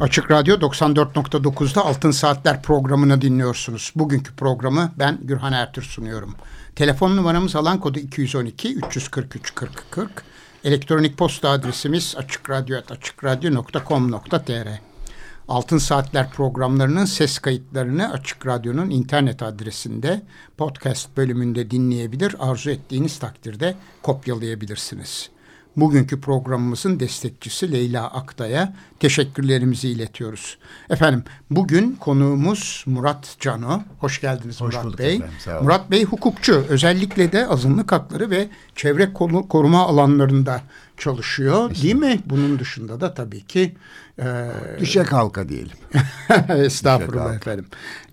Açık Radyo 94.9'da Altın Saatler programını dinliyorsunuz. Bugünkü programı ben Gürhan Ertür sunuyorum. Telefon numaramız alan kodu 212 343 40 40. Elektronik posta adresimiz açıkradyo.com.tr Altın Saatler programlarının ses kayıtlarını Açık Radyo'nun internet adresinde podcast bölümünde dinleyebilir. Arzu ettiğiniz takdirde kopyalayabilirsiniz. Bugünkü programımızın destekçisi Leyla Aktay'a teşekkürlerimizi iletiyoruz. Efendim bugün konuğumuz Murat Cano. Hoş geldiniz Hoş Murat Bey. Efendim, Murat Bey hukukçu. Özellikle de azınlık hakları ve çevre koruma alanlarında çalışıyor. Değil mi? Bunun dışında da tabii ki e... düşe kalka diyelim. Estağfurullah düşe efendim.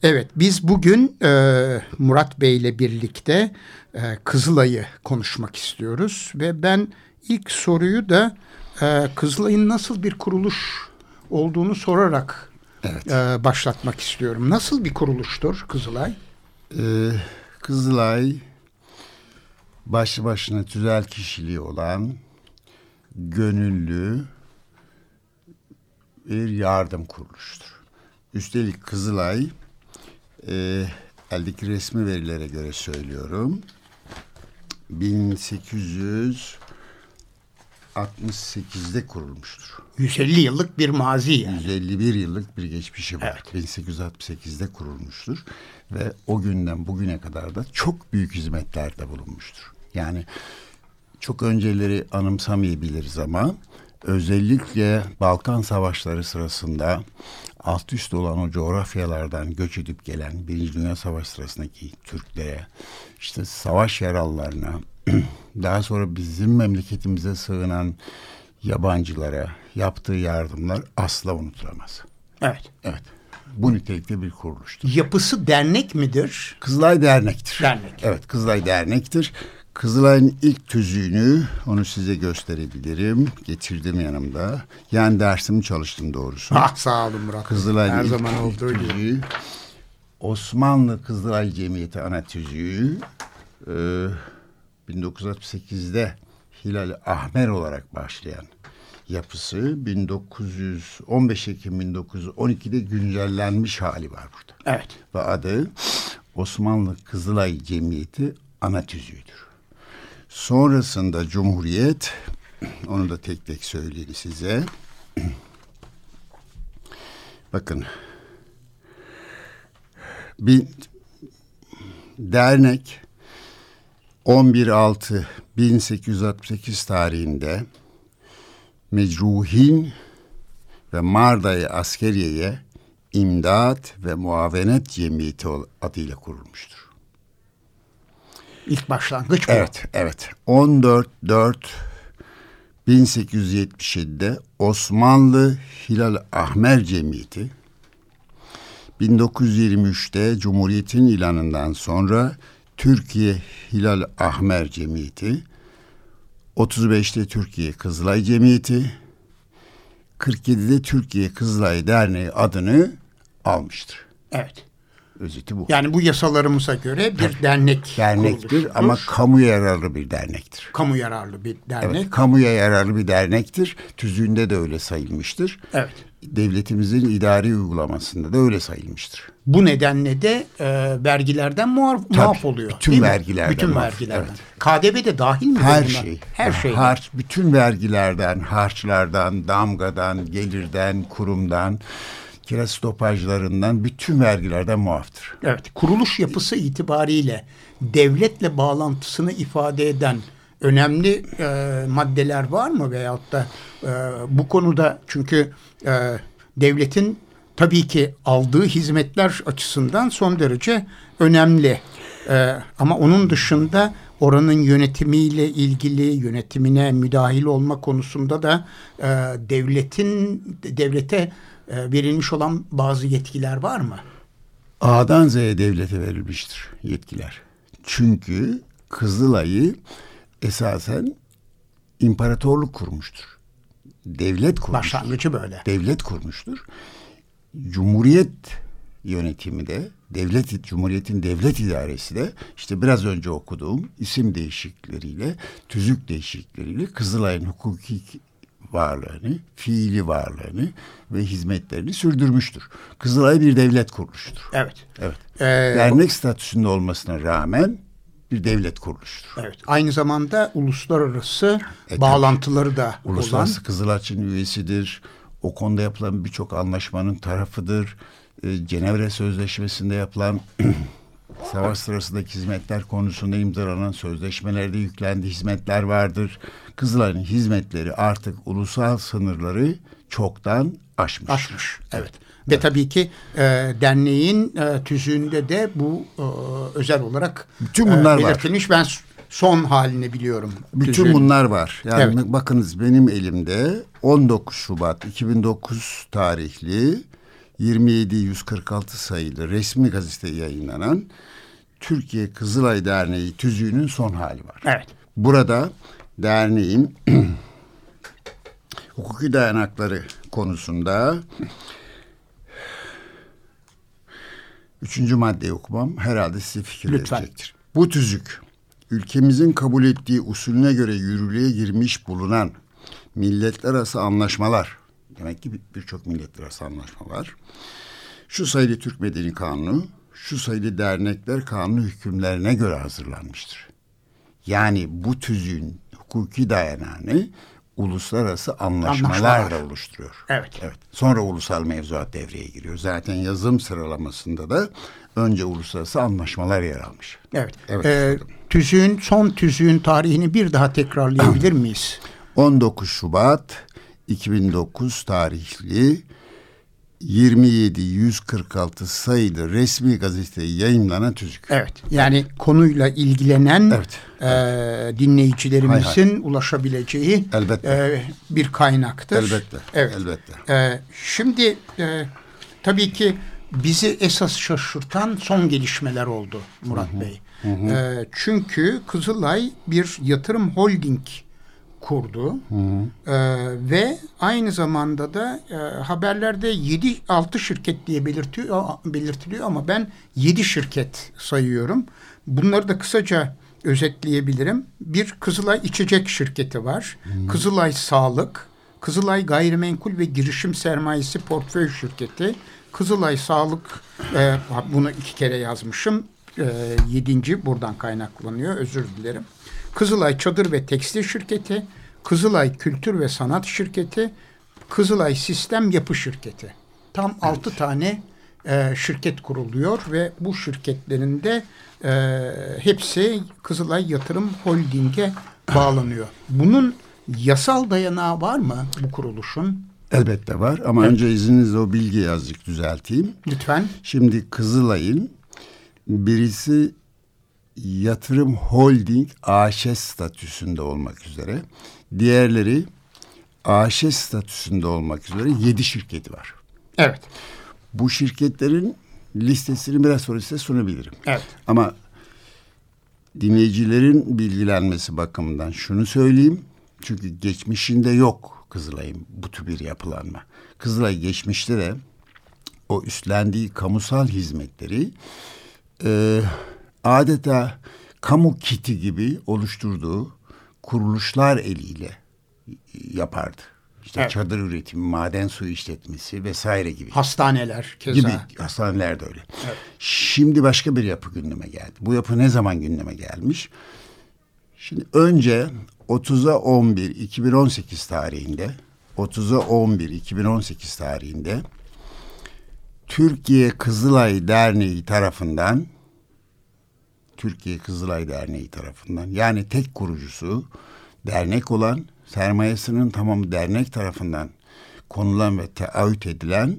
Evet biz bugün e, Murat Bey ile birlikte e, Kızılay'ı konuşmak istiyoruz ve ben ilk soruyu da e, Kızılay'ın nasıl bir kuruluş olduğunu sorarak evet. e, başlatmak istiyorum. Nasıl bir kuruluştur Kızılay? Ee, Kızılay başlı başına tüzel kişiliği olan gönüllü bir yardım kuruluştur. Üstelik Kızılay e, eldeki resmi verilere göre söylüyorum 1800 68'de kurulmuştur. 150 yıllık bir mazi yani. 151 yıllık bir geçmişi var. Evet. 1868'de kurulmuştur ve o günden bugüne kadar da çok büyük hizmetlerde bulunmuştur. Yani çok önceleri anımsamayabiliriz ama özellikle Balkan Savaşları sırasında alt üst olan o coğrafyalardan göç edip gelen Birinci Dünya Savaşı sırasındaki Türklere, işte savaş yaralılarına, daha sonra bizim memleketimize sığınan yabancılara yaptığı yardımlar asla unutulamaz. Evet. Evet. Bu nitelikte bir kuruluştur. Yapısı dernek midir? Kızılay Dernek'tir. Dernek. Evet Kızılay Dernek'tir. Kızılay'ın ilk tüzüğünü onu size gösterebilirim. Getirdim yanımda. Yani dersimi çalıştım doğrusu. Ah sağ olun Murat. Kızılay'ın Her ilk zaman olduğu tüzüğü. Osmanlı Kızılay Cemiyeti ana tüzüğü. Ee, 1968'de Hilal Ahmer olarak başlayan yapısı 1915 Ekim 1912'de güncellenmiş hali var burada. Evet. Ve adı Osmanlı Kızılay Cemiyeti ana tüzüğüdür. Sonrasında Cumhuriyet, onu da tek tek söyleyeyim size. Bakın, bir dernek 11.6.1868 tarihinde Mecruhin ve Marday Askeriye'ye İmdat ve Muavenet Cemiyeti adıyla kurulmuştur. İlk başlangıç bu. Evet, evet. 14.4 1877'de Osmanlı Hilal Ahmer Cemiyeti 1923'te Cumhuriyet'in ilanından sonra Türkiye Hilal Ahmer Cemiyeti, 35'te Türkiye Kızılay Cemiyeti, 47'de Türkiye Kızılay Derneği adını almıştır. Evet. Özeti bu. Yani bu yasalarımıza göre bir dernek Dernektir ama kamu yararlı bir dernektir. Kamu yararlı bir dernek. Evet, kamuya yararlı bir dernektir. Tüzüğünde de öyle sayılmıştır. Evet. Devletimizin idari uygulamasında da öyle sayılmıştır. Bu nedenle de e, vergilerden muaf, Tabii, muaf oluyor. Bütün vergilerden. Bütün muaf, vergilerden. Evet. KDV de dahil mi? Her şey. Her şey. Harç, bütün vergilerden, harçlardan, damgadan, gelirden, kurumdan, kira stopajlarından, bütün vergilerden muaftır. Evet. Kuruluş yapısı itibariyle devletle bağlantısını ifade eden önemli e, maddeler var mı veyahut da e, bu konuda çünkü e, devletin tabii ki aldığı hizmetler açısından son derece önemli. Ee, ama onun dışında oranın yönetimiyle ilgili yönetimine müdahil olma konusunda da e, devletin devlete e, verilmiş olan bazı yetkiler var mı? A'dan Z'ye devlete verilmiştir yetkiler. Çünkü Kızılay'ı esasen imparatorluk kurmuştur. Devlet kurmuştur. Başlangıcı böyle. Devlet kurmuştur. Cumhuriyet yönetimi de devlet cumhuriyetin devlet idaresi de işte biraz önce okuduğum isim değişiklikleriyle tüzük değişiklikleriyle Kızılay'ın hukuki varlığını, fiili varlığını ve hizmetlerini sürdürmüştür. Kızılay bir devlet kuruluşudur. Evet. Evet. Ee, Dernek statüsünde olmasına rağmen bir devlet kuruluşudur. Evet. Aynı zamanda uluslararası E, bağlantıları da Uluslararası olan. Kızılaç'ın üyesidir. O konuda yapılan birçok anlaşmanın tarafıdır. E, Cenevre Sözleşmesi'nde yapılan savaş sırasındaki hizmetler konusunda imzalanan sözleşmelerde yüklendiği hizmetler vardır. Kızılay'ın hizmetleri artık ulusal sınırları çoktan aşmış. Aşmış. Evet. Ve tabii ki e, derneğin e, tüzüğünde de bu e, özel olarak Bütün bunlar e, var. belirtilmiş. Ben son halini biliyorum. Bütün tüzüğün. bunlar var. Yani Evet. bakınız benim elimde 19 Şubat 2009 tarihli 27146 sayılı resmi gazetede yayınlanan Türkiye Kızılay Derneği tüzüğünün son hali var. Evet. Burada derneğin hukuki dayanakları konusunda üçüncü maddeyi okumam herhalde size fikir Lütfen. verecektir. Bu tüzük ülkemizin kabul ettiği usulüne göre yürürlüğe girmiş bulunan milletler arası anlaşmalar demek ki bir- birçok milletler arası anlaşma var. Şu sayılı Türk Medeni Kanunu, şu sayılı dernekler kanunu hükümlerine göre hazırlanmıştır. Yani bu tüzüğün hukuki dayanağını uluslararası anlaşmalarla Anlaşmalar. oluşturuyor. Evet. Evet. Sonra ulusal mevzuat devreye giriyor. Zaten yazım sıralamasında da önce uluslararası anlaşmalar yer almış. Evet. Evet. E, tüzüğün son tüzüğün tarihini bir daha tekrarlayabilir miyiz? 19 Şubat 2009 tarihli 27-146 sayılı resmi gazetede yayınlanan tüzük. Evet. Yani konuyla ilgilenen Evet. e, dinleyicilerimizin ulaşabileceği Elbette. e, bir kaynaktır. Elbette. Evet. Elbette. E, şimdi e, tabii ki bizi esas şaşırtan son gelişmeler oldu Murat Bey. E, çünkü Kızılay bir yatırım holding kurdu E, ve aynı zamanda da e, haberlerde 7-6 şirket diye belirtiyor, belirtiliyor ama ben 7 şirket sayıyorum. Bunları da kısaca özetleyebilirim. Bir Kızılay içecek şirketi var. Kızılay Sağlık, Kızılay Gayrimenkul ve Girişim Sermayesi Portföy Şirketi, Kızılay Sağlık, e, bunu iki kere yazmışım. E, yedinci buradan kaynaklanıyor, özür dilerim. Kızılay Çadır ve Tekstil Şirketi, Kızılay Kültür ve Sanat Şirketi, Kızılay Sistem Yapı Şirketi. Tam altı tane e, şirket kuruluyor ve bu şirketlerin de e, hepsi Kızılay Yatırım Holding'e bağlanıyor. Bunun yasal dayanağı var mı bu kuruluşun? Elbette var ama önce izninizle o bilgiyi azıcık düzelteyim. Lütfen. Şimdi Kızılay'ın birisi yatırım holding AŞ statüsünde olmak üzere. Diğerleri AŞ statüsünde olmak üzere yedi şirketi var. Evet. Bu şirketlerin listesini biraz sonra size sunabilirim. Evet. Ama dinleyicilerin bilgilenmesi bakımından şunu söyleyeyim. Çünkü geçmişinde yok Kızılay'ın bu tür bir yapılanma. Kızılay geçmişte de o üstlendiği kamusal hizmetleri e, adeta kamu kiti gibi oluşturduğu kuruluşlar eliyle yapardı. İşte Evet. çadır üretimi, maden suyu işletmesi vesaire gibi Hastaneler keza. gibi hastaneler de öyle. Şimdi başka bir yapı gündeme geldi. Bu yapı ne zaman gündeme gelmiş? Şimdi önce 30'a 11 2018 tarihinde 30'a 11 2018 tarihinde Türkiye Kızılay Derneği tarafından Türkiye Kızılay Derneği tarafından yani tek kurucusu dernek olan sermayesinin tamamı dernek tarafından konulan ve taahhüt edilen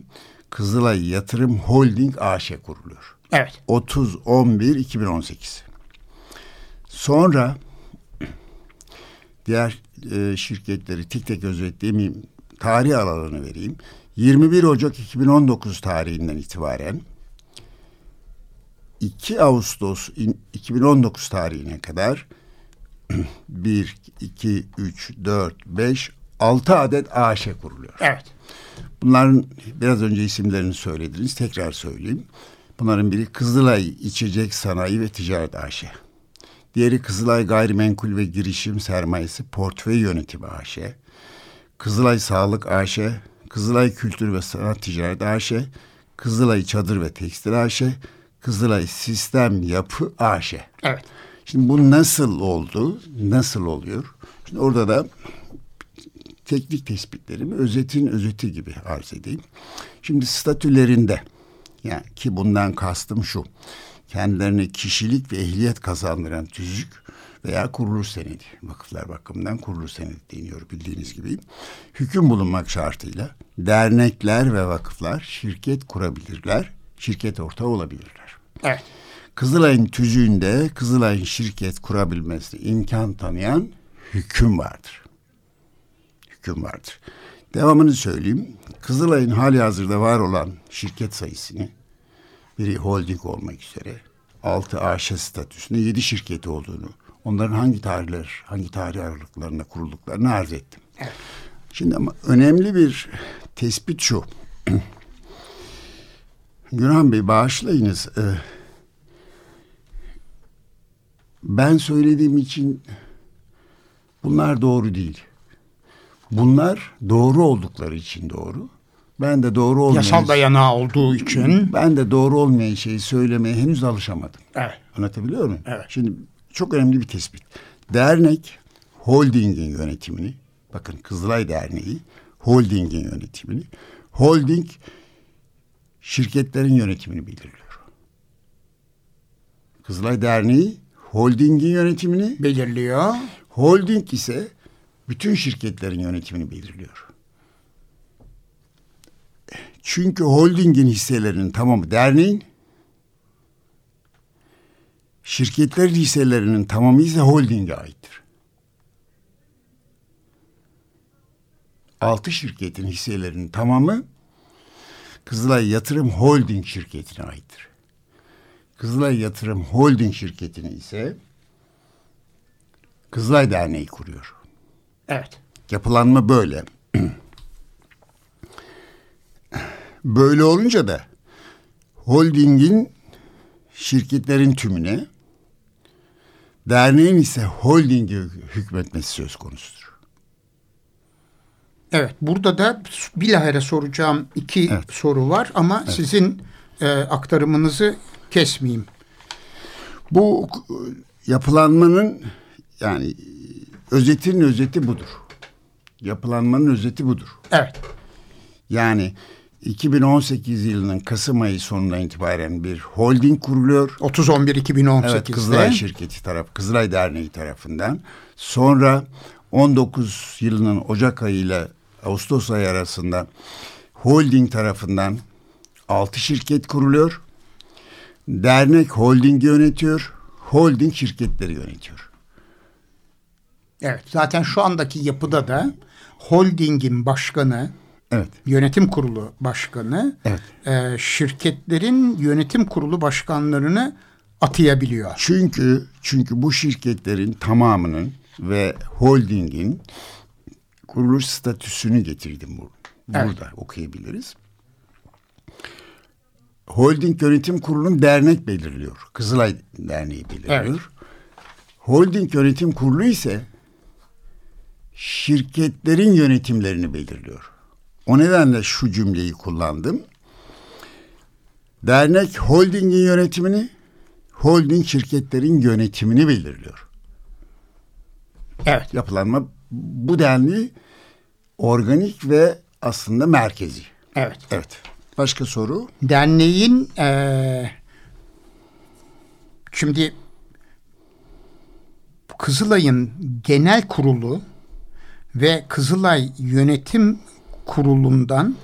Kızılay Yatırım Holding AŞ kuruluyor. Evet. 30-11-2018. Sonra diğer e, şirketleri tek tek özetleyeyim. Tarih aralığını vereyim. 21 Ocak 2019 tarihinden itibaren 2 Ağustos 2019 tarihine kadar 1, 2, 3, 4, 5, 6 adet AŞ kuruluyor. Evet. Bunların biraz önce isimlerini söylediniz. Tekrar söyleyeyim. Bunların biri Kızılay İçecek Sanayi ve Ticaret AŞ. Diğeri Kızılay Gayrimenkul ve Girişim Sermayesi Portföy Yönetimi AŞ. Kızılay Sağlık AŞ, Kızılay Kültür ve Sanat Ticaret AŞ, Kızılay Çadır ve Tekstil AŞ, Kızılay Sistem Yapı AŞ. Evet. Şimdi bu nasıl oldu? Nasıl oluyor? Şimdi orada da teknik tespitlerimi özetin özeti gibi arz edeyim. Şimdi statülerinde yani ki bundan kastım şu. Kendilerine kişilik ve ehliyet kazandıran tüzük veya kuruluş senedi. Vakıflar bakımından kuruluş senedi deniyor bildiğiniz gibi. Hüküm bulunmak şartıyla dernekler ve vakıflar şirket kurabilirler, şirket ortağı olabilirler. Evet. Kızılay'ın tüzüğünde Kızılay'ın şirket kurabilmesine imkan tanıyan hüküm vardır. Hüküm vardır. Devamını söyleyeyim. Kızılay'ın hali hazırda var olan şirket sayısını biri holding olmak üzere 6 AŞ statüsünde 7 şirketi olduğunu, onların hangi tarihler, hangi tarih aralıklarında kurulduklarını arz ettim. Evet. Şimdi ama önemli bir tespit şu. Günhan Bey bağışlayınız. Ee, ben söylediğim için bunlar doğru değil. Bunlar doğru oldukları için doğru. Ben de doğru olmayan Yasal dayanağı olduğu için. ben de doğru olmayan şeyi söylemeye henüz alışamadım. Evet. Anlatabiliyor muyum? Evet. Şimdi çok önemli bir tespit. Dernek holdingin yönetimini, bakın Kızılay Derneği holdingin yönetimini, holding şirketlerin yönetimini belirliyor. Kızılay Derneği holdingin yönetimini, Belirliyor. holding ise bütün şirketlerin yönetimini belirliyor. Çünkü holdingin hisselerinin tamamı derneğin, şirketlerin hisselerinin tamamı ise holdinge aittir. Altı şirketin hisselerinin tamamı Kızılay Yatırım Holding şirketine aittir. Kızılay Yatırım Holding şirketini ise Kızılay Derneği kuruyor. Evet. Yapılanma böyle. böyle olunca da holdingin şirketlerin tümüne, derneğin ise holdinge hükmetmesi söz konusudur. Evet. Burada da bilahare soracağım iki Evet. soru var ama sizin e, aktarımınızı kesmeyeyim. Bu yapılanmanın yani özetinin özeti budur. Yapılanmanın özeti budur. Evet. Yani 2018 yılının Kasım ayı sonundan itibaren bir holding kuruluyor. 30-11-2018'de. Evet Kızılay şirketi taraf, Kızılay Derneği tarafından. Sonra 19 yılının Ocak ayı ile Ağustos ayı arasında holding tarafından 6 şirket kuruluyor. Dernek holdingi yönetiyor. Holding şirketleri yönetiyor. Evet. Zaten şu andaki yapıda da holdingin başkanı, Evet. yönetim kurulu başkanı Evet. e, şirketlerin yönetim kurulu başkanlarını atayabiliyor. Çünkü çünkü bu şirketlerin tamamının ve holdingin kuruluş statüsünü getirdim bu. Burada Evet. okuyabiliriz. Holding yönetim kurulunu dernek belirliyor. Kızılay Derneği belirliyor. Evet. Holding yönetim kurulu ise şirketlerin yönetimlerini belirliyor. O nedenle şu cümleyi kullandım. Dernek holdingin yönetimini, holding şirketlerin yönetimini belirliyor. Evet. Yapılanma bu denli organik ve aslında merkezi. Evet. Evet. Başka soru? Derneğin e, şimdi Kızılay'ın genel kurulu ve Kızılay Yönetim Kurulu'ndan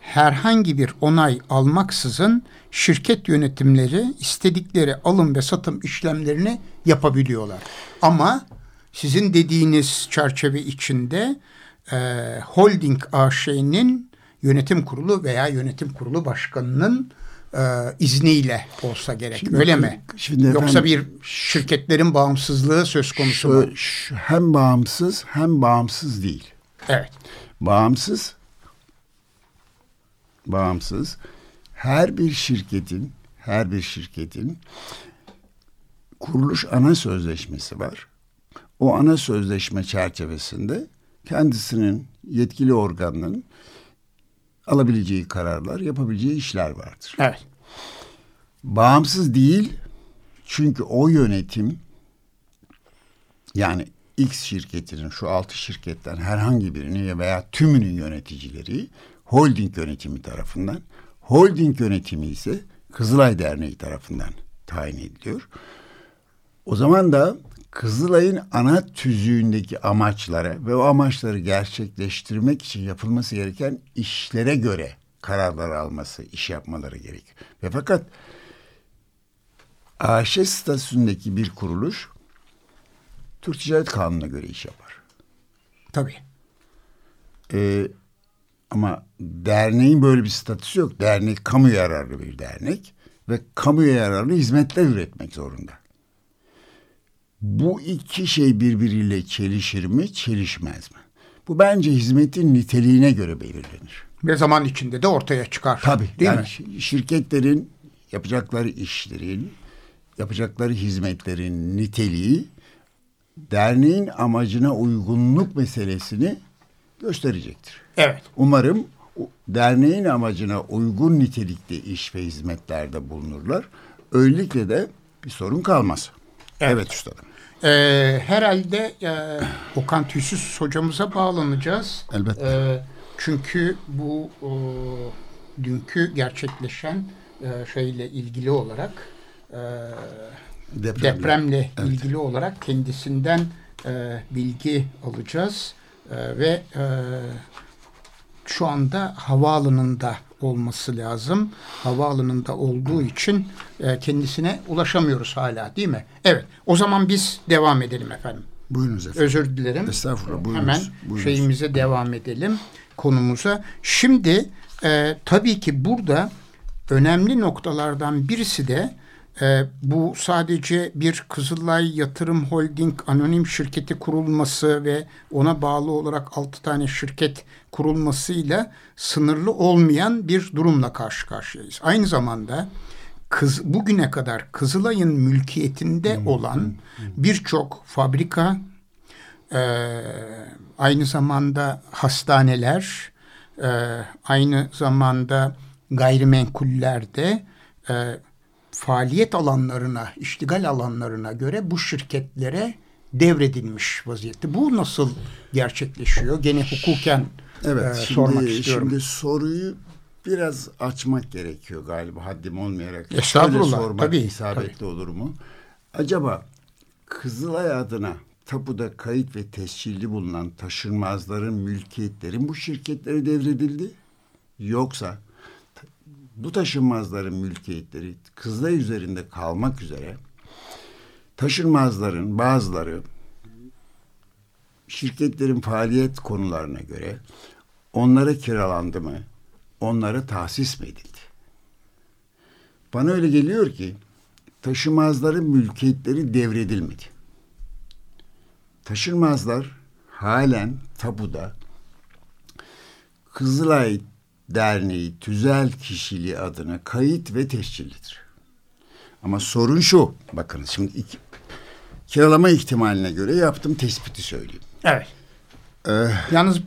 herhangi bir onay almaksızın şirket yönetimleri istedikleri alım ve satım işlemlerini yapabiliyorlar. Ama sizin dediğiniz çerçeve içinde e, Holding AŞ'nin yönetim kurulu veya yönetim kurulu başkanının e, izniyle olsa gerek. Şimdi- Öyle mi? şimdi Yoksa bir şirketlerin bağımsızlığı söz konusu mu? Şu- hem bağımsız hem bağımsız değil. Evet. Bağımsız bağımsız her bir şirketin her bir şirketin kuruluş ana sözleşmesi var. O ana sözleşme çerçevesinde kendisinin yetkili organının alabileceği kararlar, yapabileceği işler vardır. Evet. Bağımsız değil çünkü o yönetim yani X şirketinin şu altı şirketten herhangi birini veya tümünün yöneticileri holding yönetimi tarafından, holding yönetimi ise Kızılay Derneği tarafından tayin ediliyor. O zaman da Kızılay'ın ana tüzüğündeki amaçlara ve o amaçları gerçekleştirmek için yapılması gereken işlere göre kararlar alması, iş yapmaları gerekiyor. Ve fakat AŞ statüsündeki bir kuruluş Türk Ticaret Kanunu'na göre iş yapar. Tabii. Ee, ama derneğin böyle bir statüsü yok. Dernek kamu yararlı bir dernek ve kamu yararlı hizmetler üretmek zorunda. Bu iki şey birbiriyle çelişir mi, çelişmez mi? Bu bence hizmetin niteliğine göre belirlenir. Ve zaman içinde de ortaya çıkar. Tabii. Değil yani mi? şi- şirketlerin yapacakları işlerin, yapacakları hizmetlerin niteliği derneğin amacına uygunluk meselesini gösterecektir. Evet. Umarım derneğin amacına uygun nitelikte iş ve hizmetlerde bulunurlar. Öylelikle de bir sorun kalmaz. Evet, üstadım. Ee, herhalde e, Okan Tüysüz hocamıza bağlanacağız. Elbette. Ee, çünkü bu o, dünkü gerçekleşen e, şeyle ilgili olarak e, Depremle. depremle ilgili olarak kendisinden e, bilgi alacağız E, ve e, şu anda havaalanında olması lazım. Havaalanında olduğu için e, kendisine ulaşamıyoruz hala değil mi? Evet. O zaman biz devam edelim efendim. Buyurunuz efendim. Özür dilerim. Estağfurullah, buyurunuz, Hemen buyurunuz. şeyimize devam edelim konumuza. Şimdi e, tabii ki burada önemli noktalardan birisi de e, bu sadece bir Kızılay Yatırım Holding anonim şirketi kurulması ve ona bağlı olarak altı tane şirket kurulmasıyla sınırlı olmayan bir durumla karşı karşıyayız. Aynı zamanda kız bugüne kadar Kızılay'ın mülkiyetinde olan birçok fabrika, e, aynı zamanda hastaneler, e, aynı zamanda gayrimenkullerde e, faaliyet alanlarına, iştigal alanlarına göre bu şirketlere devredilmiş vaziyette. Bu nasıl gerçekleşiyor? Gene hukuken Evet, e, şimdi, sormak istiyorum. şimdi soruyu biraz açmak gerekiyor galiba haddim olmayarak. Estağfurullah, Şöyle sormak tabii, isabetli olur mu? Acaba Kızılay adına tapuda kayıt ve tescilli bulunan taşınmazların mülkiyetlerin bu şirketlere devredildi? Yoksa bu taşınmazların mülkiyetleri Kızılay üzerinde kalmak üzere taşınmazların bazıları şirketlerin faaliyet konularına göre onlara kiralandı mı, onlara tahsis mi edildi? Bana öyle geliyor ki taşımazların mülkiyetleri devredilmedi. Taşınmazlar halen tapuda Kızılay Derneği tüzel kişiliği adına kayıt ve tescillidir. Ama sorun şu, bakın şimdi iki, kiralama ihtimaline göre yaptım tespiti söyleyeyim. Evet. Ee, Yalnız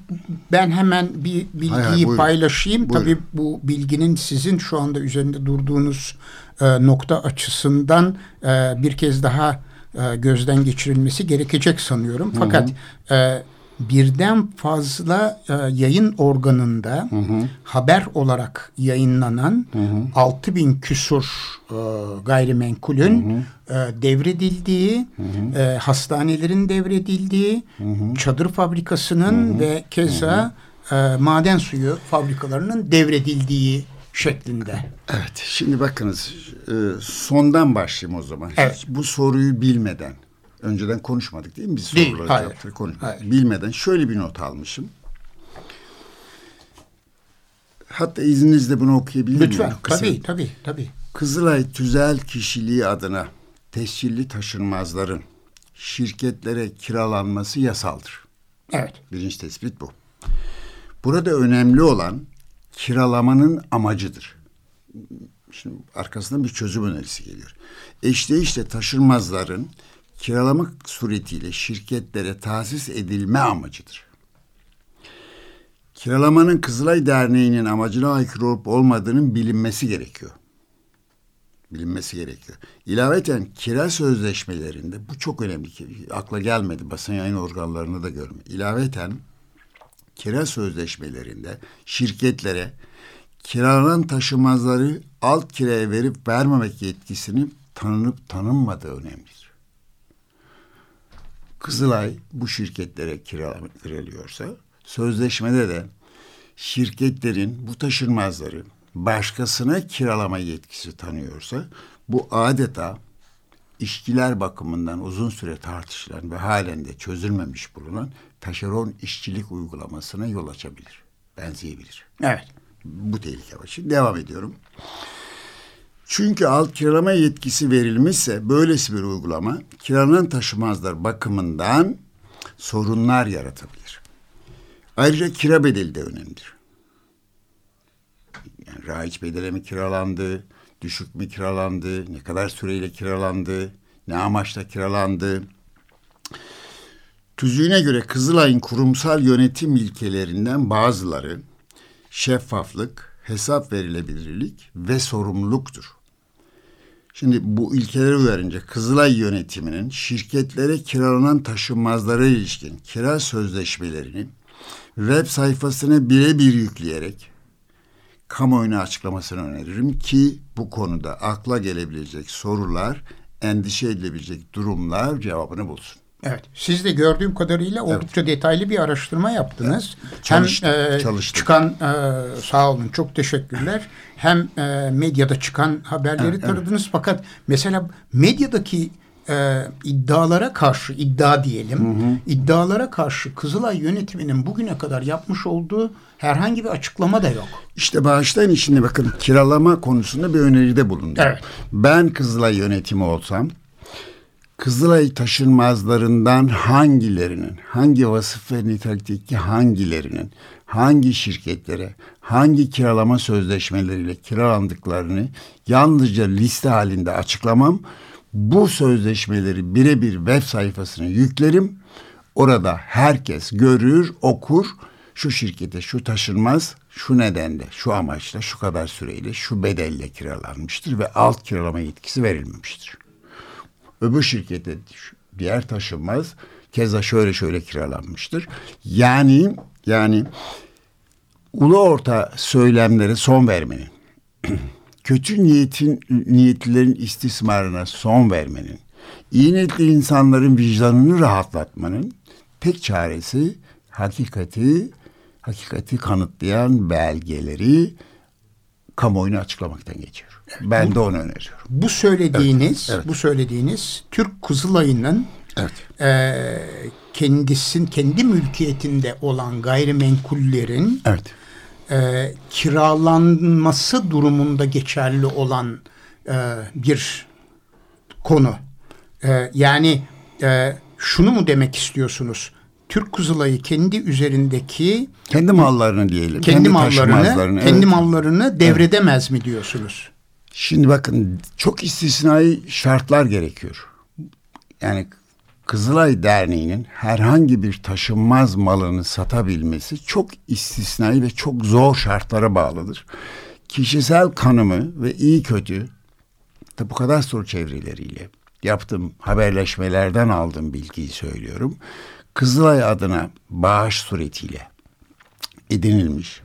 ben hemen bir bilgiyi Hay hay, buyurun. paylaşayım. Buyurun. Tabii bu bilginin sizin şu anda üzerinde durduğunuz e, nokta açısından e, bir kez daha e, gözden geçirilmesi gerekecek sanıyorum. Fakat e, birden fazla e, yayın organında haber olarak yayınlanan 6000 küsur e, gayrimenkulün e, devredildiği, e, hastanelerin devredildiği, çadır fabrikasının ve keza e, maden suyu fabrikalarının devredildiği şeklinde. Evet, şimdi bakınız e, sondan başlayayım o zaman. Evet. Hiç bu soruyu bilmeden, önceden konuşmadık değil mi? Biz Değil, soruları hayır. konuşmadık. Hayır. Bilmeden şöyle bir not almışım. Hatta izninizle bunu okuyabilir miyim? Lütfen. Tabii tabii tabii. Kızılay tüzel kişiliği adına tescilli taşınmazların şirketlere kiralanması yasaldır. Evet. Birinci tespit bu. Burada önemli olan kiralamanın amacıdır. Şimdi arkasından bir çözüm önerisi geliyor. Eşdeğişle taşınmazların kiralamak suretiyle şirketlere tahsis edilme amacıdır. Kiralamanın Kızılay Derneği'nin amacına aykırı olup olmadığının bilinmesi gerekiyor. Bilinmesi gerekiyor. İlaveten kira sözleşmelerinde bu çok önemli. Akla gelmedi basın yayın organlarını da görme. İlaveten kira sözleşmelerinde şirketlere kiralanan taşımazları alt kiraya verip vermemek yetkisini tanınıp tanınmadığı önemlidir. Kızılay bu şirketlere kiralıyorsa sözleşmede de şirketlerin bu taşınmazları başkasına kiralama yetkisi tanıyorsa bu adeta işçiler bakımından uzun süre tartışılan ve halen de çözülmemiş bulunan taşeron işçilik uygulamasına yol açabilir, benzeyebilir. Evet. Bu tehlike var. Şimdi devam ediyorum. Çünkü alt kiralama yetkisi verilmişse böylesi bir uygulama kiralanan taşımazlar bakımından sorunlar yaratabilir. Ayrıca kira bedeli de önemlidir. Yani raiç bedeli mi kiralandı, düşük mü kiralandı, ne kadar süreyle kiralandı, ne amaçla kiralandı. Tüzüğüne göre Kızılay'ın kurumsal yönetim ilkelerinden bazıları şeffaflık, hesap verilebilirlik ve sorumluluktur. Şimdi bu ilkelere uyarınca Kızılay yönetiminin şirketlere kiralanan taşınmazlara ilişkin kira sözleşmelerini web sayfasına birebir yükleyerek kamuoyuna açıklamasını öneririm ki bu konuda akla gelebilecek sorular, endişe edilebilecek durumlar cevabını bulsun. Evet. Siz de gördüğüm kadarıyla oldukça evet. detaylı bir araştırma yaptınız. Çalıştık, hem e, çalıştık. çıkan e, sağ olun çok teşekkürler. Hem e, medyada çıkan haberleri evet, taradınız evet. fakat mesela medyadaki e, iddialara karşı iddia diyelim hı hı. iddialara karşı Kızılay yönetiminin bugüne kadar yapmış olduğu herhangi bir açıklama da yok. İşte bağışlayın içinde bakın kiralama konusunda bir öneride bulundum. Evet. Ben Kızılay yönetimi olsam Kızılay taşınmazlarından hangilerinin, hangi vasıf ve nitelikteki hangilerinin, hangi şirketlere, hangi kiralama sözleşmeleriyle kiralandıklarını yalnızca liste halinde açıklamam. Bu sözleşmeleri birebir web sayfasına yüklerim. Orada herkes görür, okur. Şu şirkete şu taşınmaz, şu nedenle, şu amaçla, şu kadar süreyle, şu bedelle kiralanmıştır ve alt kiralama yetkisi verilmemiştir öbür şirkete diğer taşınmaz keza şöyle şöyle kiralanmıştır. Yani yani ulu orta söylemlere son vermenin, kötü niyetin niyetlilerin istismarına son vermenin, iyi niyetli insanların vicdanını rahatlatmanın tek çaresi hakikati hakikati kanıtlayan belgeleri kamuoyuna açıklamaktan geçiyor. Ben de onu öneriyorum. Bu söylediğiniz, evet, evet. bu söylediğiniz Türk Kızılay'ının evet. e, kendisin kendi mülkiyetinde olan gayrimenkullerin evet. e, kiralanması durumunda geçerli olan e, bir konu. E, yani e, şunu mu demek istiyorsunuz? Türk Kızılay'ı kendi üzerindeki kendi mallarını diyelim. Kendi, kendi mallarını, kendi evet. mallarını devredemez evet. mi diyorsunuz? Şimdi bakın çok istisnai şartlar gerekiyor. Yani Kızılay Derneği'nin herhangi bir taşınmaz malını satabilmesi çok istisnai ve çok zor şartlara bağlıdır. Kişisel kanımı ve iyi kötü da bu kadar soru çevreleriyle yaptığım haberleşmelerden aldığım bilgiyi söylüyorum. Kızılay adına bağış suretiyle edinilmiş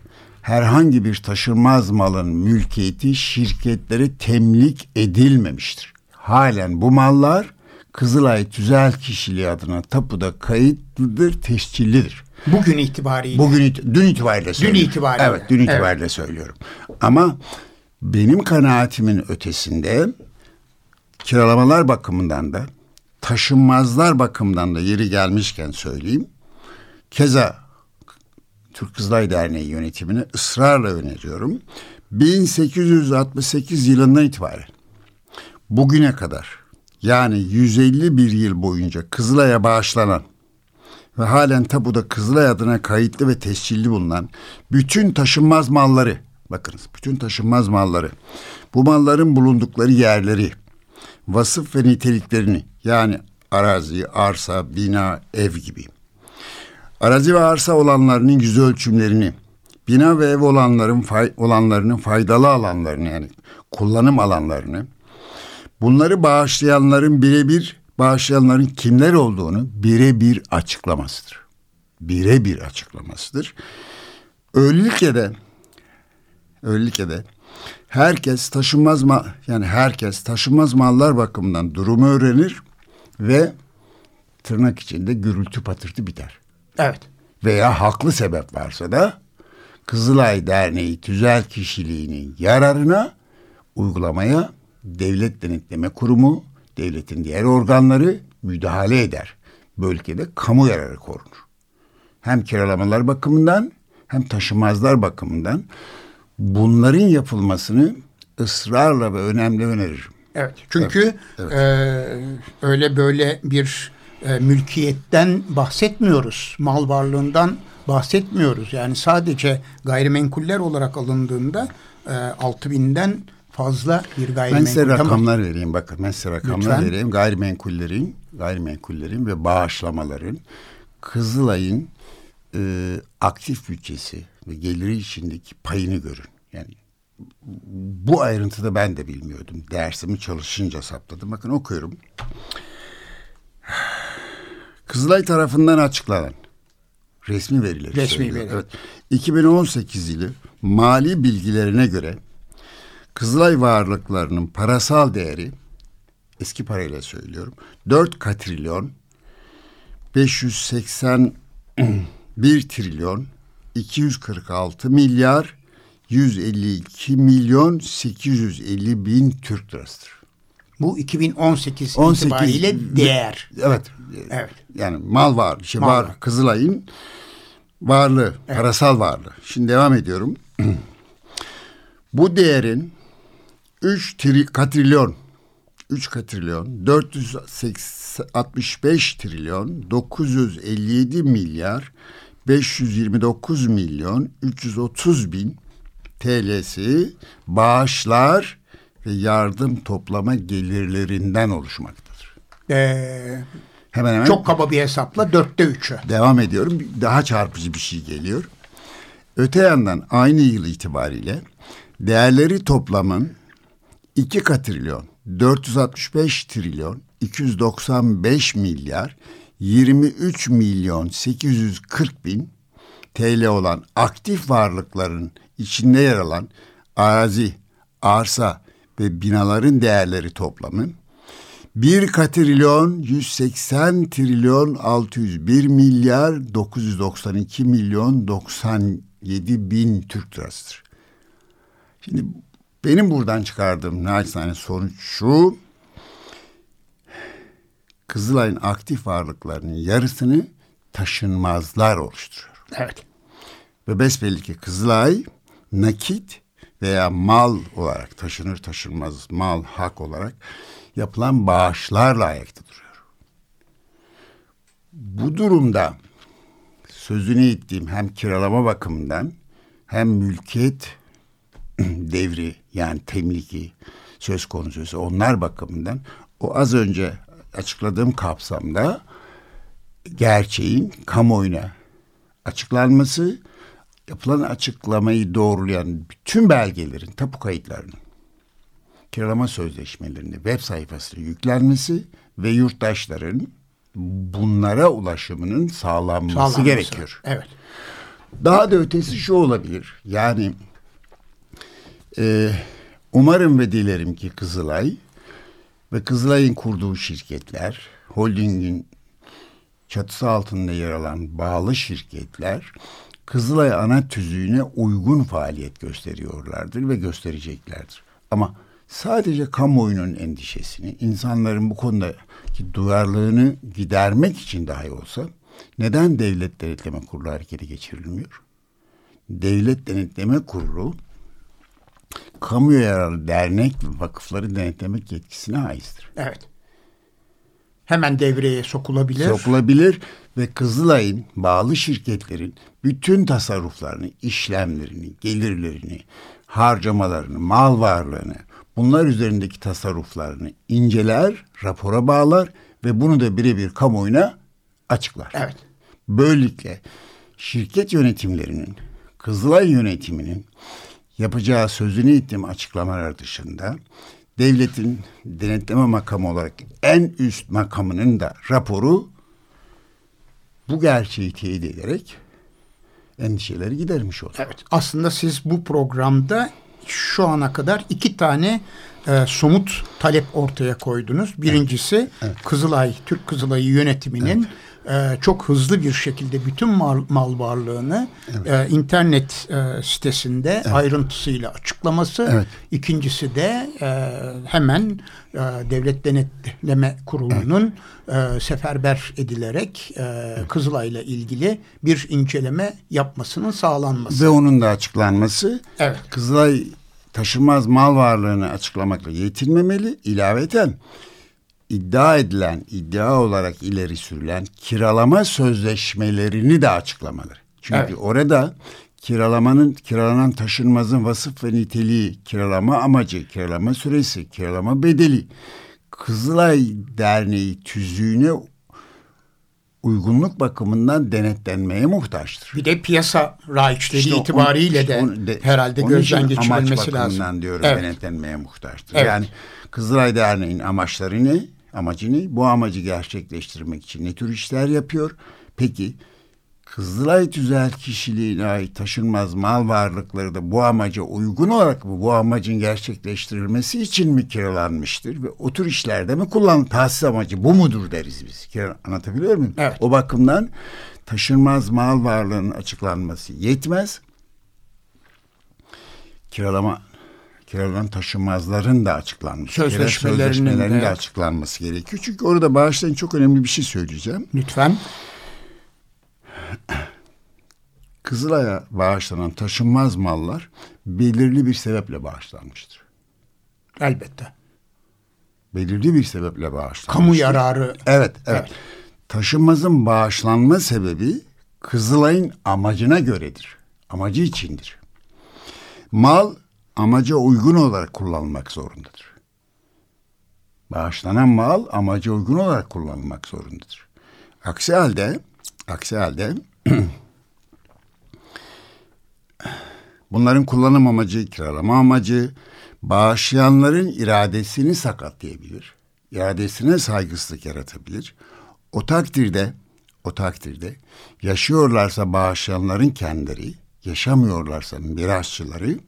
herhangi bir taşınmaz malın mülkiyeti şirketlere temlik edilmemiştir. Halen bu mallar Kızılay tüzel kişiliği adına tapuda kayıtlıdır, tescillidir. Bugün itibariyle. Bugün it dün itibariyle söylüyorum. Dün itibariyle. Evet, dün itibariyle evet. söylüyorum. Ama benim kanaatimin ötesinde kiralamalar bakımından da taşınmazlar bakımından da yeri gelmişken söyleyeyim. Keza Türk Kızılay Derneği yönetimine ısrarla öneriyorum. 1868 yılından itibaren bugüne kadar yani 151 yıl boyunca Kızılay'a bağışlanan ve halen tabuda Kızılay adına kayıtlı ve tescilli bulunan bütün taşınmaz malları, bakınız bütün taşınmaz malları, bu malların bulundukları yerleri, vasıf ve niteliklerini yani arazi, arsa, bina, ev gibi, arazi ve arsa olanlarının yüz ölçümlerini, bina ve ev olanların fay, olanlarının faydalı alanlarını yani kullanım alanlarını, bunları bağışlayanların birebir bağışlayanların kimler olduğunu birebir açıklamasıdır. Birebir açıklamasıdır. Öylelikle de öylelikle de herkes taşınmaz mal yani herkes taşınmaz mallar bakımından durumu öğrenir ve tırnak içinde gürültü patırtı biter. Evet. Veya haklı sebep varsa da Kızılay Derneği tüzel kişiliğinin yararına uygulamaya Devlet Denetleme Kurumu, devletin diğer organları müdahale eder. Bölgede kamu yararı korunur. Hem kiralamalar bakımından hem taşımazlar bakımından bunların yapılmasını ısrarla ve önemli öneririm. Evet. Çünkü evet, evet. E, öyle böyle bir e, mülkiyetten bahsetmiyoruz. Mal varlığından bahsetmiyoruz. Yani sadece gayrimenkuller olarak alındığında e, 6000'den fazla bir gayrimenkul. Ben size rakamlar vereyim bakın. Ben size rakamlar Lütfen. vereyim. Gayrimenkullerin, gayrimenkullerin ve bağışlamaların Kızılay'ın e, aktif bütçesi ve geliri içindeki payını görün. Yani bu ayrıntıda ben de bilmiyordum. Dersimi çalışınca sapladım. Bakın okuyorum. Kızılay tarafından açıklanan resmi veriler. Resmi veriler. Evet. 2018 yılı mali bilgilerine göre Kızılay varlıklarının parasal değeri eski parayla söylüyorum 4 katrilyon 581 trilyon 246 milyar 152 milyon 850 bin Türk lirasıdır. Bu 2018 18, itibariyle değer. Evet. Evet. Yani mal var, şey mal var. var. Kızılay'ın varlığı, evet. parasal varlığı. Şimdi devam ediyorum. Bu değerin 3 tri, katrilyon 3 katrilyon 465 trilyon 957 milyar 529 milyon 330 bin TL'si bağışlar ve yardım toplama gelirlerinden oluşmaktadır. Ee, hemen hemen çok kaba bir hesapla dörtte üçü. Devam ediyorum. Daha çarpıcı bir şey geliyor. Öte yandan aynı yıl itibariyle değerleri toplamın 2 katrilyon, 465 trilyon, 295 milyar, 23 milyon 840 bin TL olan aktif varlıkların içinde yer alan arazi, arsa ve binaların değerleri toplamı 1 katrilyon 180 trilyon 601 milyar 992 milyon 97 bin Türk lirasıdır. Şimdi benim buradan çıkardığım naçizane sonuç şu. Kızılay'ın aktif varlıklarının yarısını taşınmazlar oluşturuyor. Evet. Ve besbelli ki Kızılay nakit veya mal olarak taşınır taşınmaz mal hak olarak yapılan bağışlarla ayakta duruyor. Bu durumda sözünü ettiğim hem kiralama bakımından hem mülkiyet devri yani temliki söz konusu onlar bakımından o az önce açıkladığım kapsamda gerçeğin kamuoyuna açıklanması yapılan açıklamayı doğrulayan bütün belgelerin tapu kayıtlarının kiralama sözleşmelerinde web sayfasına yüklenmesi ve yurttaşların bunlara ulaşımının sağlanması, sağlanması gerekiyor. Evet. Daha da ötesi şu olabilir. Yani e, umarım ve dilerim ki Kızılay ve Kızılay'ın kurduğu şirketler, holdingin çatısı altında yer alan bağlı şirketler Kızılay ana tüzüğüne uygun faaliyet gösteriyorlardır ve göstereceklerdir. Ama sadece kamuoyunun endişesini, insanların bu konudaki duyarlılığını gidermek için dahi olsa neden devlet denetleme kurulu harekete geçirilmiyor? Devlet Denetleme Kurulu kamu yararlı dernek ve vakıfları denetlemek yetkisine aittir. Evet. Hemen devreye sokulabilir. Sokulabilir ve Kızılay'ın bağlı şirketlerin bütün tasarruflarını, işlemlerini, gelirlerini, harcamalarını, mal varlığını, bunlar üzerindeki tasarruflarını inceler, rapora bağlar ve bunu da birebir kamuoyuna açıklar. Evet. Böylelikle şirket yönetimlerinin, Kızılay yönetiminin yapacağı sözünü ettiğim açıklamalar dışında devletin denetleme makamı olarak en üst makamının da raporu bu gerçeği teyit ederek endişeleri gidermiş olur. Evet. Aslında siz bu programda şu ana kadar iki tane e, somut talep ortaya koydunuz. Birincisi evet. Evet. Kızılay, Türk Kızılayı yönetiminin evet e, çok hızlı bir şekilde bütün mal, mal varlığını evet. e, internet e, sitesinde evet. ayrıntısıyla açıklaması. Evet. İkincisi de e, hemen e, Devlet Denetleme Kurulu'nun evet. e, seferber edilerek e, Kızılay'la ilgili bir inceleme yapmasının sağlanması. Ve onun da açıklanması. Evet. Kızılay taşınmaz mal varlığını açıklamakla yetinmemeli. İlaveten iddia edilen, iddia olarak ileri sürülen kiralama sözleşmelerini de açıklamaları. Çünkü evet. orada kiralamanın, kiralanan taşınmazın vasıf ve niteliği, kiralama amacı, kiralama süresi, kiralama bedeli, Kızılay Derneği tüzüğüne uygunluk bakımından denetlenmeye muhtaçtır. Bir de piyasa raiçleri işte itibariyle on, de, de herhalde gözden geçirilmesi lazım. Amaç diyorum evet. denetlenmeye muhtaçtır. Evet. Yani Kızılay Derneği'nin amaçları ne? Amacını bu amacı gerçekleştirmek için ne tür işler yapıyor? Peki Kızılay tüzel kişiliğine ait taşınmaz mal varlıkları da bu amaca uygun olarak mı bu amacın gerçekleştirilmesi için mi kiralanmıştır ve o tür işlerde mi kullan tahsis amacı bu mudur deriz biz. Anlatabiliyor muyum? Evet. O bakımdan taşınmaz mal varlığının açıklanması yetmez. Kiralama kiralanan taşınmazların da açıklanması, sözleşmelerinin, sözleşmelerinin de açıklanması gerekiyor. Çünkü orada bağışlayın çok önemli bir şey söyleyeceğim. Lütfen. Kızılay'a bağışlanan taşınmaz mallar belirli bir sebeple bağışlanmıştır. Elbette. Belirli bir sebeple bağışlanmıştır. Kamu yararı. Evet, evet. evet. Taşınmazın bağışlanma sebebi Kızılay'ın amacına göredir. Amacı içindir. Mal amaca uygun olarak kullanılmak zorundadır. Bağışlanan mal amaca uygun olarak kullanılmak zorundadır. Aksi halde, aksi halde bunların kullanım amacı, kiralama amacı, bağışlayanların iradesini sakatlayabilir. İradesine saygısızlık yaratabilir. O takdirde, o takdirde yaşıyorlarsa bağışlayanların kendileri, yaşamıyorlarsa mirasçıları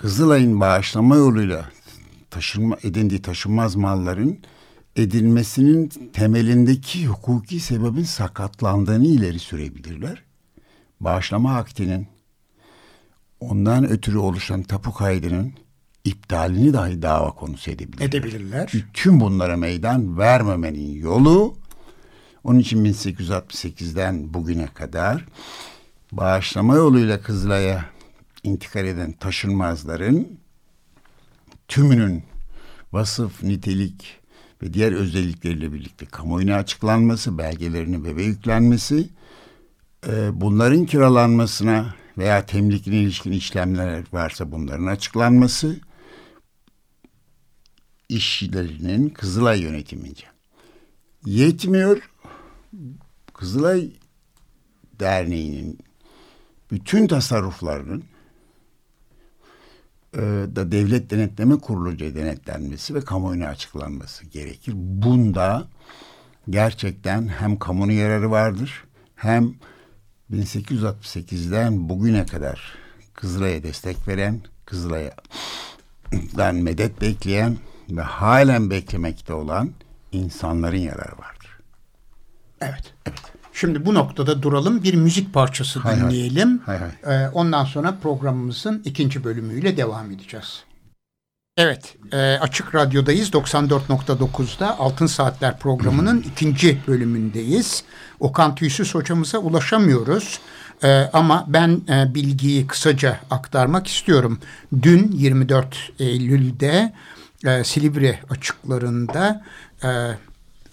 Kızılay'ın bağışlama yoluyla taşınma edindiği taşınmaz malların edilmesinin temelindeki hukuki sebebin sakatlandığını ileri sürebilirler. Bağışlama akdinin ondan ötürü oluşan tapu kaydının iptalini dahi dava konusu edebilirler. Edebilirler. Bütün bunlara meydan vermemenin yolu onun için 1868'den bugüne kadar bağışlama yoluyla Kızılay'a intikal eden taşınmazların tümünün vasıf, nitelik ve diğer özellikleriyle birlikte kamuoyuna açıklanması, belgelerinin web'e yüklenmesi, e, bunların kiralanmasına veya temlikine ilişkin işlemler varsa bunların açıklanması, işçilerinin Kızılay yönetimince. Yetmiyor, Kızılay Derneği'nin bütün tasarruflarının da devlet denetleme kurulunca denetlenmesi ve kamuoyuna açıklanması gerekir. Bunda gerçekten hem kamunun yararı vardır hem 1868'den bugüne kadar Kızılay'a destek veren, Kızılay'dan medet bekleyen ve halen beklemekte olan insanların yararı vardır. Evet. Evet. Şimdi bu noktada duralım. Bir müzik parçası hay dinleyelim. Hay. Hay hay. Ee, ondan sonra programımızın ikinci bölümüyle devam edeceğiz. Evet, e, Açık Radyo'dayız. 94.9'da Altın Saatler programının ikinci bölümündeyiz. Okan Tüysüz hocamıza ulaşamıyoruz. E, ama ben e, bilgiyi kısaca aktarmak istiyorum. Dün 24 Eylül'de e, Silivri açıklarında e,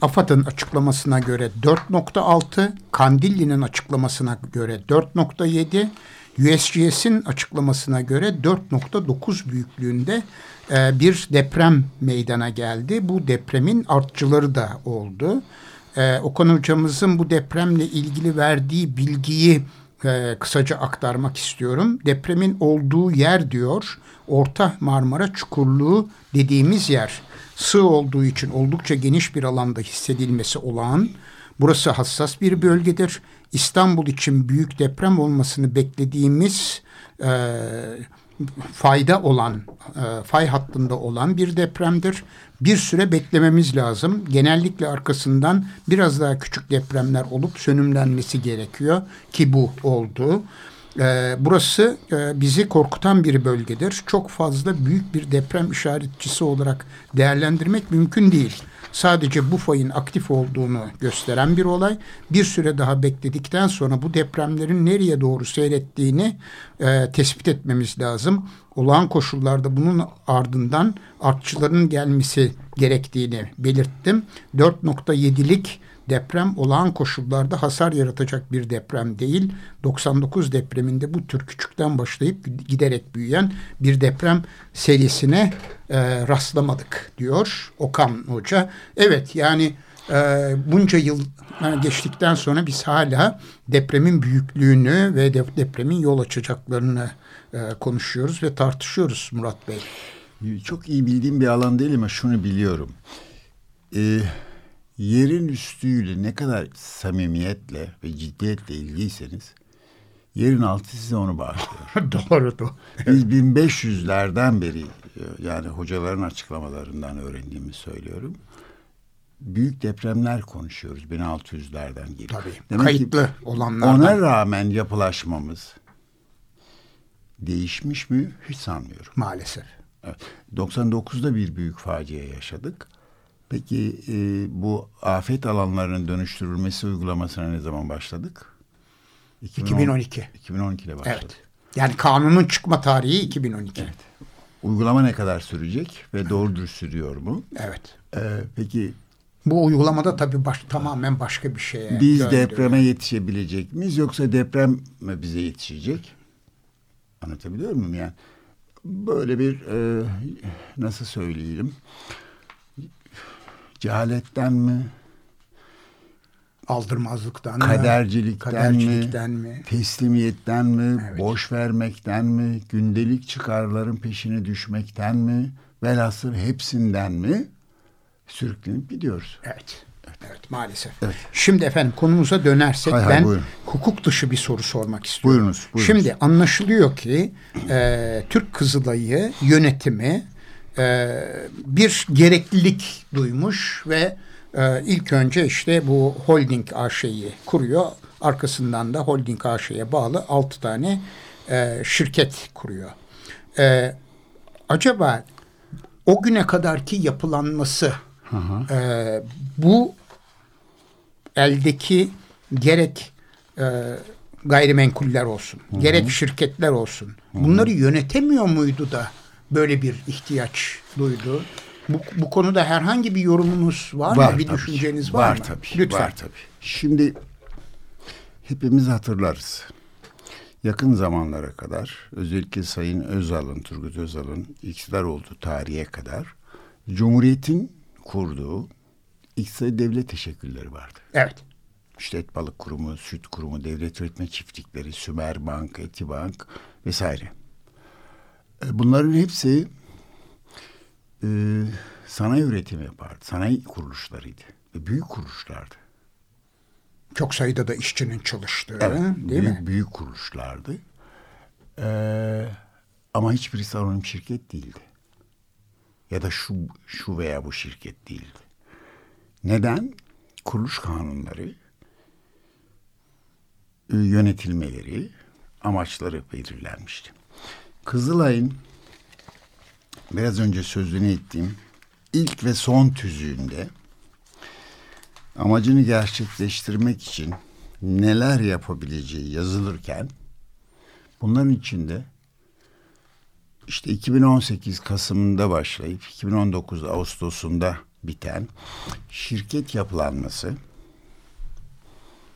AFAD'ın açıklamasına göre 4.6, Kandilli'nin açıklamasına göre 4.7, USGS'in açıklamasına göre 4.9 büyüklüğünde e, bir deprem meydana geldi. Bu depremin artçıları da oldu. E, Okan hocamızın bu depremle ilgili verdiği bilgiyi e, kısaca aktarmak istiyorum. Depremin olduğu yer diyor Orta Marmara Çukurluğu dediğimiz yer. Sığ olduğu için oldukça geniş bir alanda hissedilmesi olağan. Burası hassas bir bölgedir. İstanbul için büyük deprem olmasını beklediğimiz e, fayda olan, e, fay hattında olan bir depremdir. Bir süre beklememiz lazım. Genellikle arkasından biraz daha küçük depremler olup sönümlenmesi gerekiyor ki bu oldu. E, burası e, bizi korkutan bir bölgedir. Çok fazla büyük bir deprem işaretçisi olarak değerlendirmek mümkün değil sadece bu fayın aktif olduğunu gösteren bir olay. Bir süre daha bekledikten sonra bu depremlerin nereye doğru seyrettiğini e, tespit etmemiz lazım. Olağan koşullarda bunun ardından artçıların gelmesi gerektiğini belirttim. 4.7'lik deprem olağan koşullarda hasar yaratacak bir deprem değil. 99 depreminde bu tür küçükten başlayıp giderek büyüyen bir deprem serisine e, rastlamadık diyor Okan Hoca. Evet yani e, bunca yıl geçtikten sonra biz hala depremin büyüklüğünü ve depremin yol açacaklarını e, konuşuyoruz ve tartışıyoruz Murat Bey. Çok iyi bildiğim bir alan değil ama şunu biliyorum. Ee, yerin üstüyle ne kadar samimiyetle ve ciddiyetle ilgiyseniz yerin altı size onu bağışlıyor. doğru doğru. Biz 1500'lerden beri yani hocaların açıklamalarından öğrendiğimi söylüyorum. Büyük depremler konuşuyoruz 1600'lerden geri. Tabii. Demek kayıtlı olanlardan. Ona rağmen yapılaşmamız değişmiş mi hiç sanmıyorum. Maalesef. Evet. 99'da bir büyük facia yaşadık. Peki e, bu afet alanlarının dönüştürülmesi uygulamasına ne zaman başladık? 2010, 2012. 2012'de başladık. Evet. Yani kanunun çıkma tarihi 2012. Evet. Uygulama ne kadar sürecek ve doğrudur sürüyor mu? Evet. Ee, peki bu uygulamada tabii baş, tamamen başka bir şeye. Biz döndü. depreme yetişebilecek miyiz yoksa deprem mi bize yetişecek? Anlatabiliyor muyum yani? Böyle bir e, nasıl söyleyelim? Cehaletten mi? Aldırmazlıktan kadercilikten mı? Kadercilikten mi? Teslimiyetten mi? Evet. Boş vermekten mi? Gündelik çıkarların peşine düşmekten mi? Velhasıl hepsinden mi? Sürüklenip gidiyoruz. Evet. Evet maalesef. Evet. Şimdi efendim konumuza dönersek hay hay, ben buyurun. hukuk dışı bir soru sormak istiyorum. Buyurunuz. buyurunuz. Şimdi anlaşılıyor ki e, Türk Kızılayı yönetimi e, bir gereklilik duymuş ve e, ilk önce işte bu holding AŞ'yi kuruyor. Arkasından da holding AŞ'ye bağlı altı tane e, şirket kuruyor. E, acaba o güne kadarki yapılanması e, bu eldeki gerek e, gayrimenkuller olsun, hı hı. gerek şirketler olsun. Hı hı. Bunları yönetemiyor muydu da böyle bir ihtiyaç duydu? Bu, bu konuda herhangi bir yorumunuz var, var mı? Bir düşünceniz var, var mı? Tabii, Lütfen. Var tabii. Şimdi hepimiz hatırlarız. Yakın zamanlara kadar özellikle Sayın Özal'ın, Turgut Özal'ın iktidar olduğu tarihe kadar Cumhuriyet'in kurduğu iktisadi devlet teşekkülleri vardı. Evet. İşte et balık kurumu, süt kurumu, devlet üretme çiftlikleri, Sümer Bank, Etibank vesaire. E, bunların hepsi e, sanayi üretimi yapardı. Sanayi kuruluşlarıydı. Ve büyük kuruluşlardı. Çok sayıda da işçinin çalıştığı evet, değil büyük, mi? Büyük kuruluşlardı. Ee, ama hiçbirisi anonim şirket değildi. Ya da şu, şu veya bu şirket değildi. Neden? Kuruluş kanunları, e, yönetilmeleri, amaçları belirlenmişti. Kızılay'ın biraz önce sözünü ettiğim ilk ve son tüzüğünde amacını gerçekleştirmek için neler yapabileceği yazılırken bunların içinde işte 2018 Kasım'ında başlayıp 2019 Ağustos'unda biten şirket yapılanması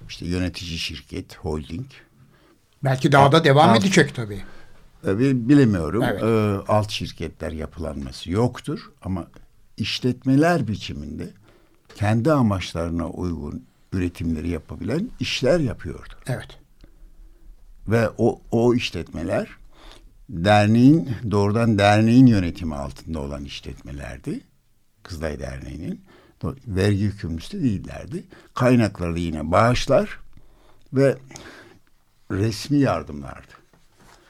işte yönetici şirket, holding. Belki daha da devam alt, edecek tabii. Bilemiyorum. Evet. E, alt şirketler yapılanması yoktur ama işletmeler biçiminde kendi amaçlarına uygun üretimleri yapabilen işler yapıyordu. Evet. Ve o, o işletmeler derneğin doğrudan derneğin yönetimi altında olan işletmelerdi. Kızılay Derneği'nin vergi yükümlüsü de değillerdi. Kaynakları yine bağışlar ve resmi yardımlardı.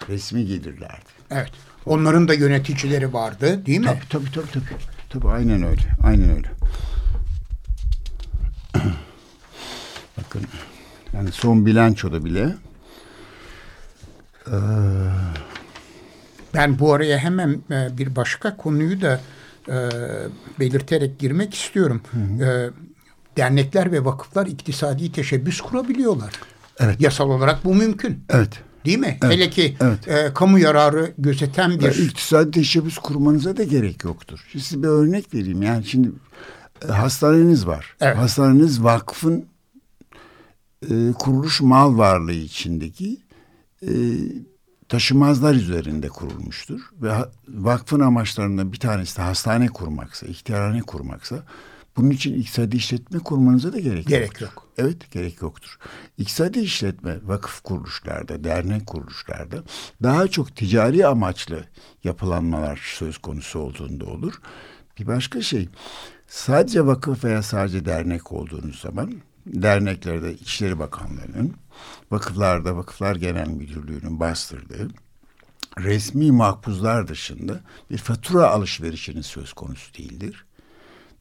Resmi gelirlerdi. Evet. Onların da yöneticileri vardı değil mi? Tabii tabii tabii. Tabii, tabii aynen öyle. Aynen öyle. Bakın yani son bilançoda bile ee... Ben bu araya hemen bir başka konuyu da e, belirterek girmek istiyorum. Hı hı. E, dernekler ve vakıflar iktisadi teşebbüs kurabiliyorlar. Evet. Yasal olarak bu mümkün. Evet. Değil mi? Evet. Hele ki evet. e, kamu yararı gözeten bir... Ya, iktisadi teşebbüs kurmanıza da gerek yoktur. Şimdi size bir örnek vereyim. Yani şimdi e, hastaneniz var. Evet. Hastaneniz vakfın e, kuruluş mal varlığı içindeki e, taşımazlar üzerinde kurulmuştur. Ve vakfın amaçlarından bir tanesi de hastane kurmaksa, ihtiyarhane kurmaksa bunun için iktisadi işletme kurmanıza da gerek, gerek yoktur. yok. Evet gerek yoktur. İktisadi işletme vakıf kuruluşlarda, dernek kuruluşlarda daha çok ticari amaçlı yapılanmalar söz konusu olduğunda olur. Bir başka şey sadece vakıf veya sadece dernek olduğunuz zaman derneklerde İçişleri Bakanlığı'nın vakıflarda Vakıflar Genel Müdürlüğü'nün bastırdığı resmi makbuzlar dışında bir fatura alışverişinin söz konusu değildir.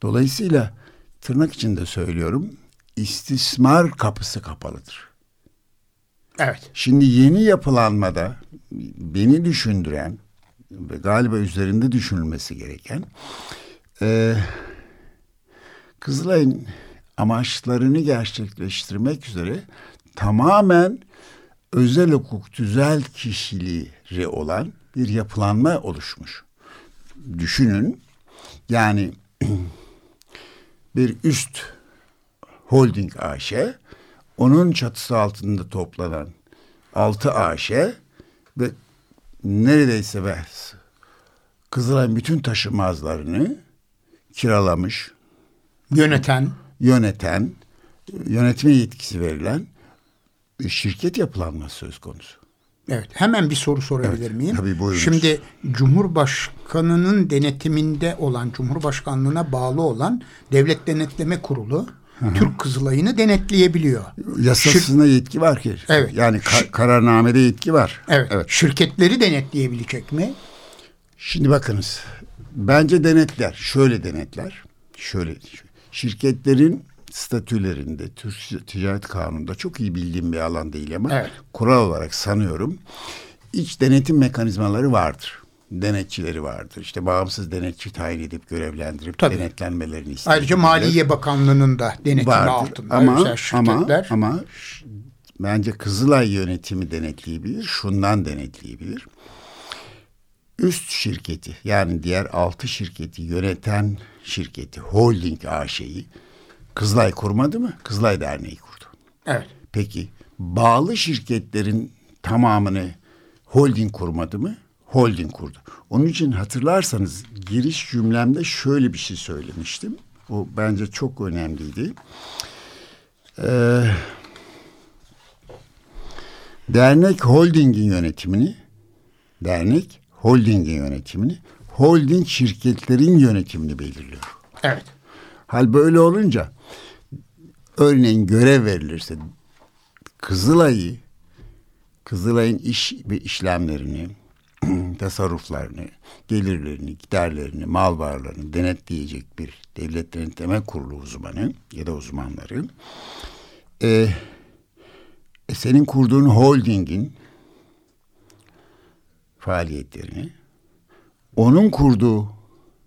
Dolayısıyla tırnak içinde söylüyorum istismar kapısı kapalıdır. Evet. Şimdi yeni yapılanmada beni düşündüren ve galiba üzerinde düşünülmesi gereken e, Kızılay'ın amaçlarını gerçekleştirmek üzere tamamen özel hukuk tüzel kişiliği olan bir yapılanma oluşmuş. Düşünün yani bir üst holding AŞ, onun çatısı altında toplanan altı AŞ ve neredeyse ve Kızılay'ın bütün taşımazlarını kiralamış. Yöneten. Yöneten, yönetme yetkisi verilen şirket yapılanması söz konusu. Evet, hemen bir soru sorabilir evet, miyim? Tabii buyurunuz. Şimdi Cumhurbaşkanının denetiminde olan, Cumhurbaşkanlığına bağlı olan Devlet Denetleme Kurulu Hı-hı. Türk Kızılay'ını denetleyebiliyor. Yasasına Şir- yetki var ki. Evet. Yani ka- kararnamede yetki var. Evet. evet. Şirketleri denetleyebilecek mi? Şimdi bakınız. Bence denetler. Şöyle denetler. Şöyle. Şirketlerin statülerinde, Türk Ticaret Kanunu'nda çok iyi bildiğim bir alan değil ama evet. kural olarak sanıyorum iç denetim mekanizmaları vardır. Denetçileri vardır. İşte bağımsız denetçi tayin edip görevlendirip Tabii. denetlenmelerini ister. Ayrıca Maliye Bakanlığı'nın da denetimi vardır. altında ama, şirketler. Ama, ama bence Kızılay yönetimi denetleyebilir. Şundan denetleyebilir. Üst şirketi yani diğer altı şirketi yöneten şirketi holding AŞ'yi Kızılay kurmadı mı? Kızılay Derneği kurdu. Evet. Peki bağlı şirketlerin tamamını holding kurmadı mı? Holding kurdu. Onun için hatırlarsanız giriş cümlemde şöyle bir şey söylemiştim. O bence çok önemliydi. Ee, dernek holdingin yönetimini dernek holdingin yönetimini holding şirketlerin yönetimini belirliyor. Evet. Hal böyle olunca örneğin görev verilirse Kızılay'ı Kızılay'ın iş ve işlemlerini, tasarruflarını, gelirlerini, giderlerini, mal varlığını denetleyecek bir devlet denetleme kurulu uzmanı ya da uzmanları e, e, senin kurduğun holdingin faaliyetlerini onun kurduğu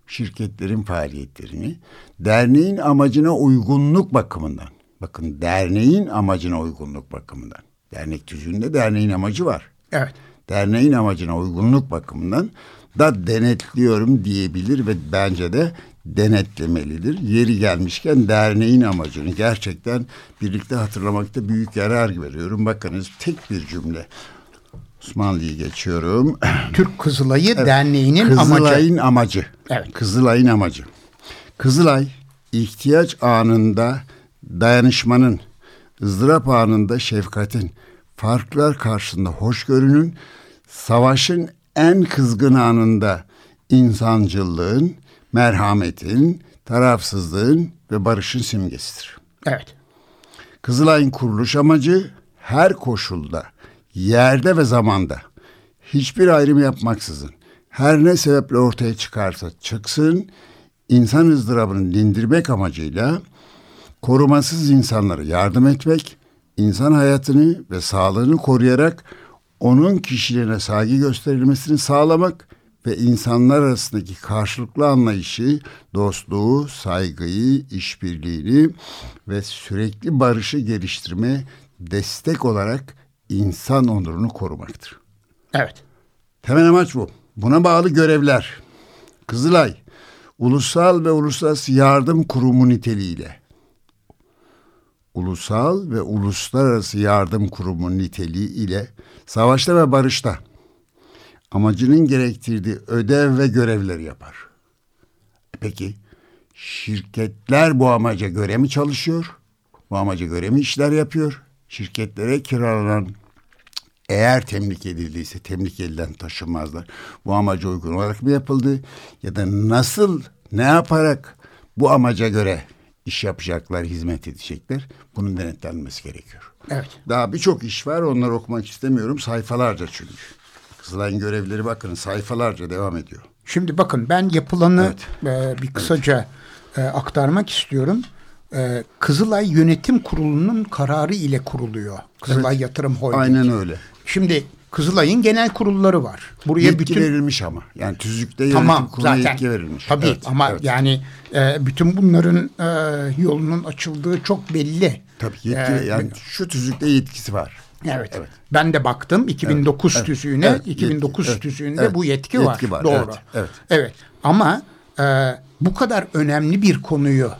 şirketlerin faaliyetlerini derneğin amacına uygunluk bakımından bakın derneğin amacına uygunluk bakımından dernek tüzüğünde derneğin amacı var. Evet. Derneğin amacına uygunluk bakımından da denetliyorum diyebilir ve bence de denetlemelidir. Yeri gelmişken derneğin amacını gerçekten birlikte hatırlamakta büyük yarar veriyorum. Bakınız tek bir cümle. Osmanlı'yı geçiyorum. Türk Kızılayı Derneği'nin Kızılay'ın amacı. amacı. Evet. Kızılay'ın amacı. Kızılay ihtiyaç anında dayanışmanın, ızdırap anında şefkatin, farklar karşısında hoşgörünün, savaşın en kızgın anında insancılığın, merhametin, tarafsızlığın ve barışın simgesidir. Evet. Kızılay'ın kuruluş amacı her koşulda, yerde ve zamanda hiçbir ayrım yapmaksızın her ne sebeple ortaya çıkarsa çıksın insan ızdırabını dindirmek amacıyla korumasız insanlara yardım etmek, insan hayatını ve sağlığını koruyarak onun kişiliğine saygı gösterilmesini sağlamak ve insanlar arasındaki karşılıklı anlayışı, dostluğu, saygıyı, işbirliğini ve sürekli barışı geliştirme destek olarak insan onurunu korumaktır. Evet. Temel amaç bu. Buna bağlı görevler. Kızılay, ulusal ve uluslararası yardım kurumu niteliğiyle ulusal ve uluslararası yardım kurumu niteliği ile savaşta ve barışta amacının gerektirdiği ödev ve görevleri yapar. Peki şirketler bu amaca göre mi çalışıyor? Bu amaca göre mi işler yapıyor? Şirketlere kiralanan eğer temlik edildiyse temlik edilen taşınmazlar bu amaca uygun olarak mı yapıldı? Ya da nasıl ne yaparak bu amaca göre iş yapacaklar, hizmet edecekler. Bunun denetlenmesi gerekiyor. Evet. Daha birçok iş var. Onları okumak istemiyorum. Sayfalarca çünkü. Kızılay'ın görevleri bakın sayfalarca devam ediyor. Şimdi bakın ben yapılanı e, bir kısaca e, aktarmak istiyorum. E, Kızılay Yönetim Kurulu'nun kararı ile kuruluyor. Kızılay Yatırım Holding. Aynen öyle. Şimdi Kızılay'ın genel kurulları var. Buraya Yetki bütün verilmiş ama. Yani tüzükte yönetim tamam kuruluna zaten. yetki verilmiş. Tabii Evet, ama evet. yani e, bütün bunların e, yolunun açıldığı çok belli. Tabii yetki, E, yani şu tüzükte yetkisi var. Evet. Evet. Ben de baktım 2009 Evet. tüzüğüne. Evet. 2009 Yetki. tüzüğünde Evet. bu yetki, Yetki var. var. Doğru. Evet. Evet. Evet. Ama e, bu kadar önemli bir konuyu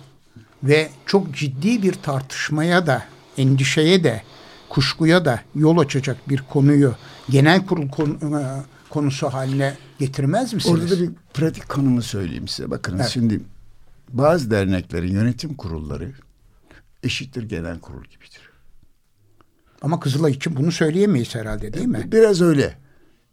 ve çok ciddi bir tartışmaya da endişeye de kuşkuya da yol açacak bir konuyu genel kurul konu- e, konusu haline getirmez misiniz? Orada da bir pratik konumu söyleyeyim size. Bakın Evet. şimdi bazı derneklerin yönetim kurulları eşittir genel kurul gibidir. Ama Kızılay için bunu söyleyemeyiz herhalde değil mi? Biraz öyle.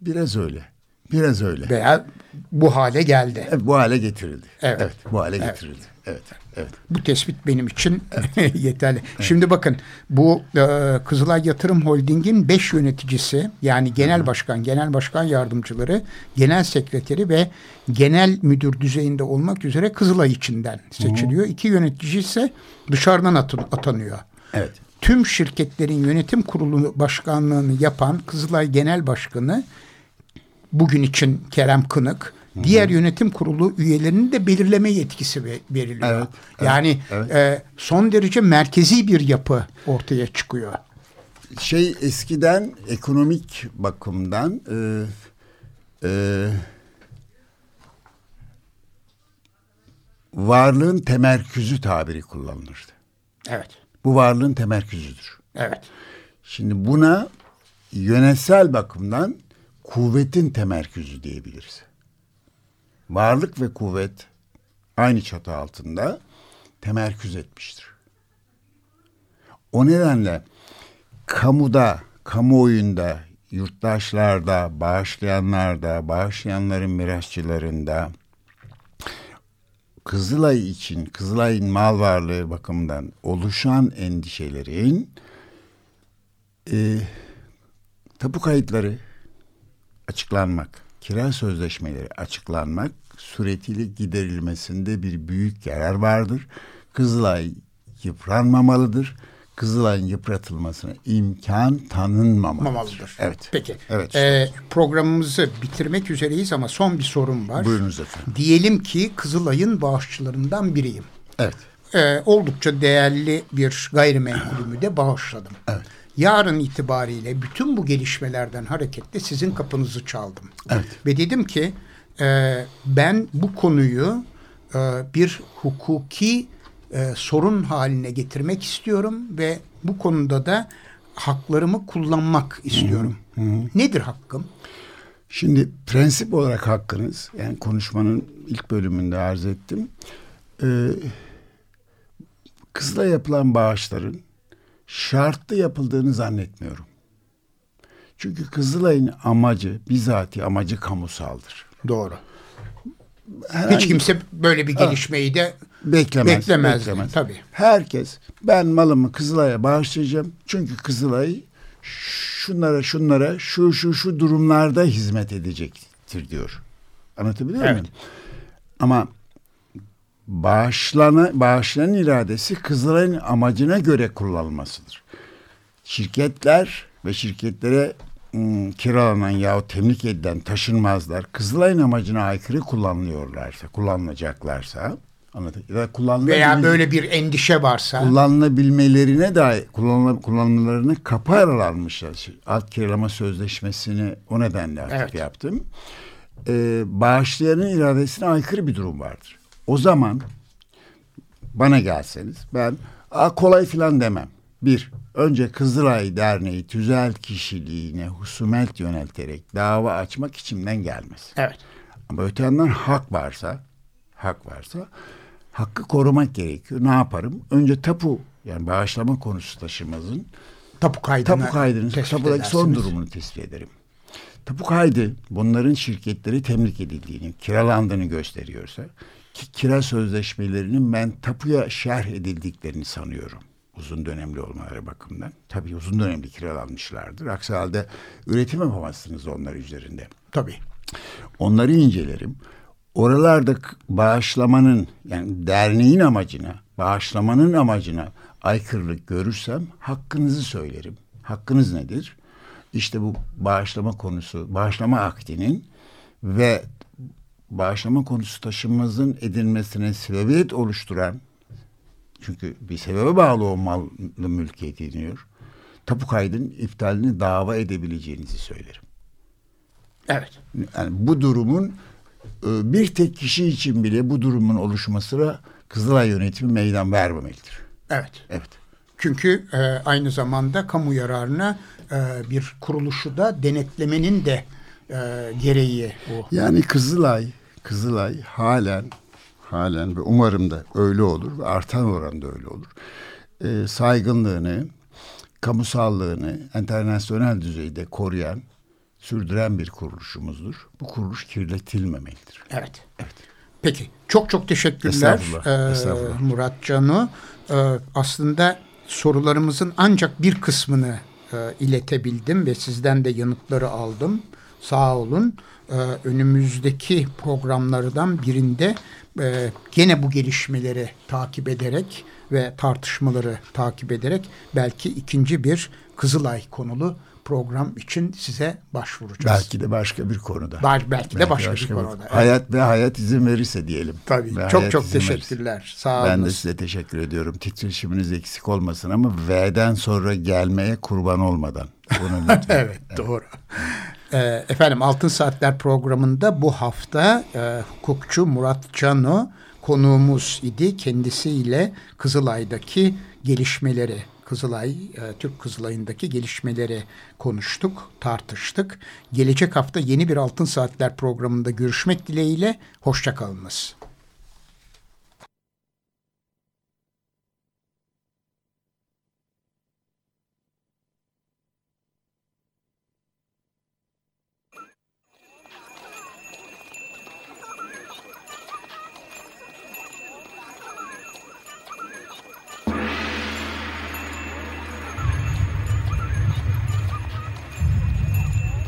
Biraz öyle. Biraz öyle. Veya bu hale geldi. Evet, bu hale getirildi. Evet. bu hale Evet. getirildi. Evet. Evet. Bu tespit benim için yeterli. Şimdi bakın bu e, Kızılay Yatırım Holding'in beş yöneticisi yani genel başkan, genel başkan yardımcıları, genel sekreteri ve genel müdür düzeyinde olmak üzere Kızılay içinden seçiliyor. İki yönetici ise dışarıdan atın- atanıyor. Evet. Tüm şirketlerin yönetim kurulu başkanlığını yapan Kızılay Genel Başkanı bugün için Kerem Kınık, diğer yönetim kurulu üyelerinin de belirleme yetkisi ve- veriliyor. Evet, evet, yani evet. e, son derece merkezi bir yapı ortaya çıkıyor. Şey eskiden ekonomik bakımdan e, e, varlığın temerküzü tabiri kullanılırdı. Evet. Bu varlığın temerküzüdür. Evet. Şimdi buna yönetsel bakımdan kuvvetin temerküzü diyebiliriz. Varlık ve kuvvet aynı çatı altında temerküz etmiştir. O nedenle kamuda, kamuoyunda, yurttaşlarda, bağışlayanlarda, bağışlayanların mirasçılarında Kızılay için, Kızılay'ın mal varlığı bakımından oluşan endişelerin e, tapu kayıtları açıklanmak, kira sözleşmeleri açıklanmak suretiyle giderilmesinde bir büyük yarar vardır. Kızılay yıpranmamalıdır. Kızılay'ın yıpratılmasına imkan tanınmamalıdır. Mamalıdır. Evet. Peki. Evet. Ee, programımızı bitirmek üzereyiz ama son bir sorum var. Buyurunuz efendim. Diyelim ki Kızılay'ın bağışçılarından biriyim. Evet. Ee, oldukça değerli bir gayrimenkulümü de bağışladım. Evet. Yarın itibariyle bütün bu gelişmelerden hareketle sizin kapınızı çaldım. Evet. Ve dedim ki e, ben bu konuyu e, bir hukuki e, sorun haline getirmek istiyorum ve bu konuda da haklarımı kullanmak istiyorum. Nedir hakkım? Şimdi prensip olarak hakkınız, yani konuşmanın ilk bölümünde arz ettim. Ee, kızla yapılan bağışların şartlı yapıldığını zannetmiyorum. Çünkü Kızılay'ın amacı, bizatihi amacı kamusaldır. Doğru. Herhangi- Hiç kimse böyle bir gelişmeyi de beklemez. beklemez. beklemez. Tabii. Herkes ben malımı Kızılay'a bağışlayacağım. Çünkü Kızılay şunlara şunlara şu şu şu durumlarda hizmet edecektir diyor. Anlatabiliyor Evet. muyum? Ama bağışlana, bağışlanan iradesi Kızılay'ın amacına göre kullanılmasıdır. Şirketler ve şirketlere ım, kiralanan yahut temlik edilen taşınmazlar Kızılay'ın amacına aykırı kullanılıyorlarsa, kullanılacaklarsa? Ya da Veya böyle bir endişe varsa kullanılabilmelerine dair kullanıla, kullanımlarını kapı aralanmışlar. Alt kiralama sözleşmesini o nedenle aktif Evet. yaptım. Ee, bağışlayanın iradesine aykırı bir durum vardır. O zaman bana gelseniz ben A, kolay filan demem. Bir, önce Kızılay Derneği tüzel kişiliğine husumet yönelterek dava açmak içimden gelmez. evet. Ama öte yandan hak varsa, hak varsa hakkı korumak gerekiyor. Ne yaparım? Önce tapu yani bağışlama konusu taşımazın Tapu kaydını tapu kaydının tespit tapudaki son edersiniz. durumunu tespit ederim. Tapu kaydı bunların şirketleri temlik edildiğini, kiralandığını gösteriyorsa kira sözleşmelerinin ben tapuya şerh edildiklerini sanıyorum. Uzun dönemli olmaları bakımından. Tabii uzun dönemli kiralanmışlardır. Aksi halde üretim yapamazsınız onlar üzerinde. Tabii. Onları incelerim. Oralarda bağışlamanın yani derneğin amacına, bağışlamanın amacına aykırılık görürsem hakkınızı söylerim. Hakkınız nedir? İşte bu bağışlama konusu, bağışlama aktinin ve bağışlama konusu taşınmazın edilmesine sebebiyet oluşturan çünkü bir sebebe bağlı o malı mülkiyet ediniyor. Tapu kaydının iptalini dava edebileceğinizi söylerim. Evet. Yani bu durumun e, bir tek kişi için bile bu durumun oluşmasına Kızılay yönetimi meydan vermemelidir. Evet. Evet. Çünkü e, aynı zamanda kamu yararına e, bir kuruluşu da denetlemenin de e, gereği bu. Yani Kızılay, Kızılay halen halen ve umarım da öyle olur ve artan oranda öyle olur. E, saygınlığını, kamusallığını internasyonel düzeyde koruyan, sürdüren bir kuruluşumuzdur. Bu kuruluş kirletilmemelidir. Evet. Evet. Peki. Çok çok teşekkürler Estağfurullah, e, estağfurullah. Murat Canu. E, aslında sorularımızın ancak bir kısmını e, iletebildim ve sizden de yanıtları aldım. Sağ olun. E, önümüzdeki programlardan birinde e, gene bu gelişmeleri takip ederek ve tartışmaları takip ederek belki ikinci bir Kızılay konulu program için size başvuracağız. Belki de başka bir konuda. Bel- belki de başka bir konuda, evet. Hayat ve hayat izin verirse diyelim. Tabii. Ve çok çok izin verirse. teşekkürler. Sağ olun. Ben de size teşekkür ediyorum. Titreşiminiz eksik olmasın ama V'den sonra gelmeye kurban olmadan. Bunu lütfen. Evet, doğru. Ee, efendim Altın Saatler programında bu hafta e, hukukçu Murat Cano konuğumuz idi. Kendisiyle Kızılay'daki gelişmeleri, Kızılay, e, Türk Kızılay'ındaki gelişmeleri konuştuk, tartıştık. Gelecek hafta yeni bir Altın Saatler programında görüşmek dileğiyle. Hoşçakalınız.